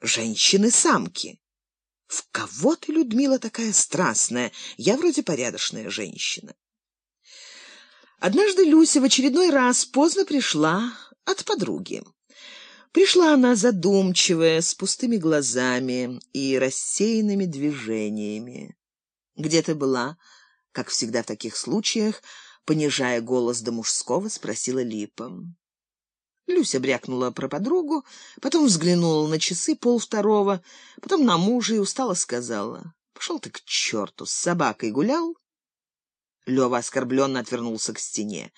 женщины-самки. В кого ты, Людмила, такая страстная? Я вроде порядочная женщина. Однажды Люся в очередной раз поздно пришла от подруги. Пришла она задумчивая, с пустыми глазами и рассеянными движениями. «Где ты была?» Как всегда в таких случаях, понижая голос до мужского, спросила Липа. Люся брякнула про подругу, потом взглянула на часы полвторого, потом на мужа и устало сказала. «Пошел ты к черту, с собакой гулял?» Лева оскорбленно отвернулся к стене.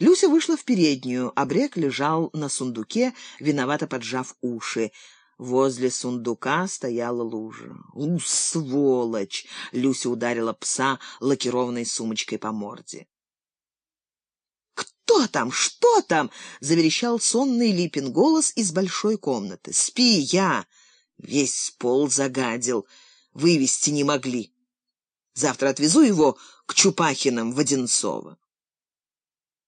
Люся вышла в переднюю, а Брек лежал на сундуке, виновато поджав уши. Возле сундука стояла лужа. «У, сволочь!» — Люся ударила пса лакированной сумочкой по морде. «Кто там? Что там?» — заверещал сонный Липин голос из большой комнаты. «Спи, я!» Весь пол загадил. Вывести не могли. Завтра отвезу его к Чупахиным в Одинцово.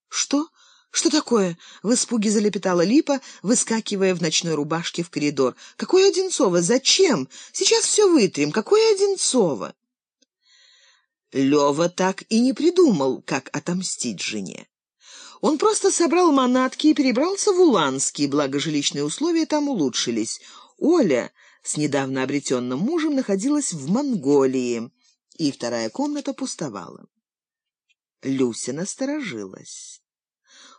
«Что? Что такое?» — в испуге залепетала Липа, выскакивая в ночной рубашке в коридор. «Какое Одинцово? Зачем? Сейчас все вытрем. Какое Одинцово?» Лева так и не придумал, как отомстить жене. Он просто собрал манатки и перебрался в Уланский, благо жилищные условия там улучшились. Оля с недавно обретенным мужем находилась в Монголии, и вторая комната пустовала. Люся насторожилась.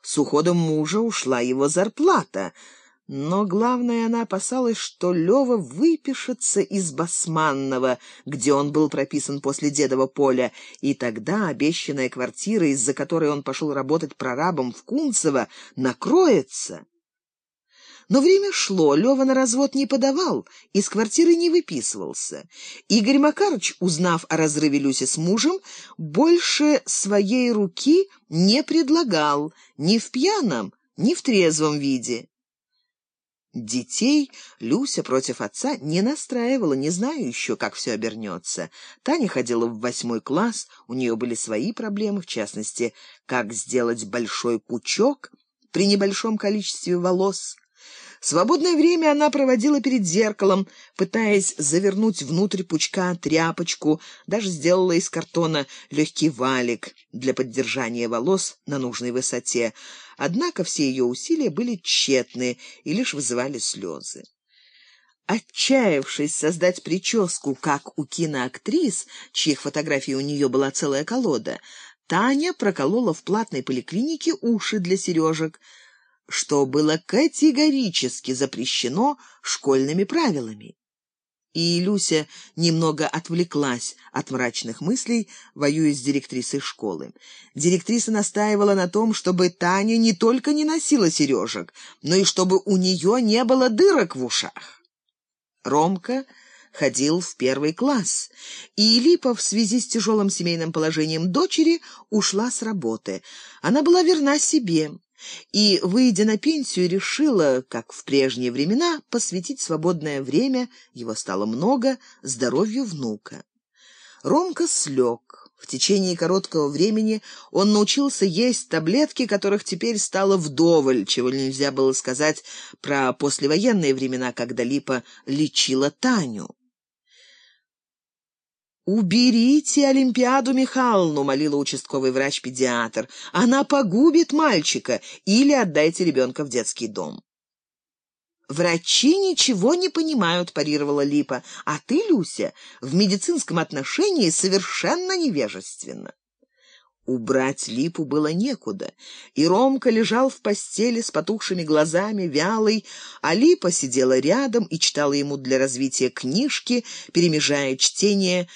С уходом мужа ушла его зарплата — но главное, она опасалась, что Лева выпишется из Басманного, где он был прописан после дедова поля, и тогда обещанная квартира, из-за которой он пошел работать прорабом в Кунцево, накроется. Но время шло, Лева на развод не подавал, из квартиры не выписывался. Игорь Макарович, узнав о разрыве Люси с мужем, больше своей руки не предлагал ни в пьяном, ни в трезвом виде. Детей Люся против отца не настраивала, не знаю еще, как все обернется. Таня ходила в восьмой класс, у нее были свои проблемы, в частности, как сделать большой пучок при небольшом количестве волос. Свободное время она проводила перед зеркалом, пытаясь завернуть внутрь пучка тряпочку, даже сделала из картона легкий валик для поддержания волос на нужной высоте. Однако все ее усилия были тщетны и лишь вызывали слезы. Отчаявшись создать прическу, как у киноактрис, чьих фотографий у нее была целая колода, Таня проколола в платной поликлинике уши для сережек — что было категорически запрещено школьными правилами. И Люся немного отвлеклась от мрачных мыслей, воюя с директрисой школы. Директриса настаивала на том, чтобы Таня не только не носила сережек, но и чтобы у нее не было дырок в ушах. Ромка ходил в первый класс, и Липа в связи с тяжелым семейным положением дочери ушла с работы. Она была верна себе и, выйдя на пенсию, решила, как в прежние времена, посвятить свободное время, его стало много, здоровью внука. Ромка слег. В течение короткого времени он научился есть таблетки, которых теперь стало вдоволь, чего нельзя было сказать про послевоенные времена, когда Липа лечила Таню. «Уберите Олимпиаду Михайловну», — молила участковый врач-педиатр. «Она погубит мальчика. Или отдайте ребенка в детский дом». «Врачи ничего не понимают», — парировала Липа. «А ты, Люся, в медицинском отношении совершенно невежественна». Убрать Липу было некуда, и Ромка лежал в постели с потухшими глазами, вялый, а Липа сидела рядом и читала ему для развития книжки, перемежая чтение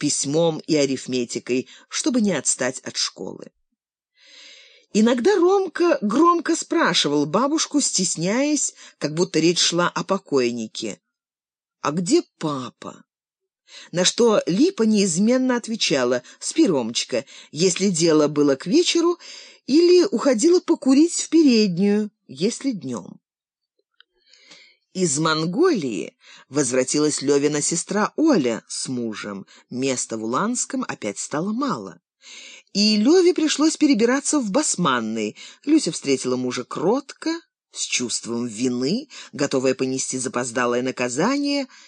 письмом и арифметикой, чтобы не отстать от школы. Иногда Ромка громко спрашивал бабушку, стесняясь, как будто речь шла о покойнике. «А где папа?» На что Липа неизменно отвечала «Спи, Ромочка», если дело было к вечеру, или уходила покурить в переднюю, если днем. Из Монголии возвратилась Левина сестра Оля с мужем. Места в Уланском опять стало мало. И Леве пришлось перебираться в Басманный. Люся встретила мужа кротко, с чувством вины, готовая понести запоздалое наказание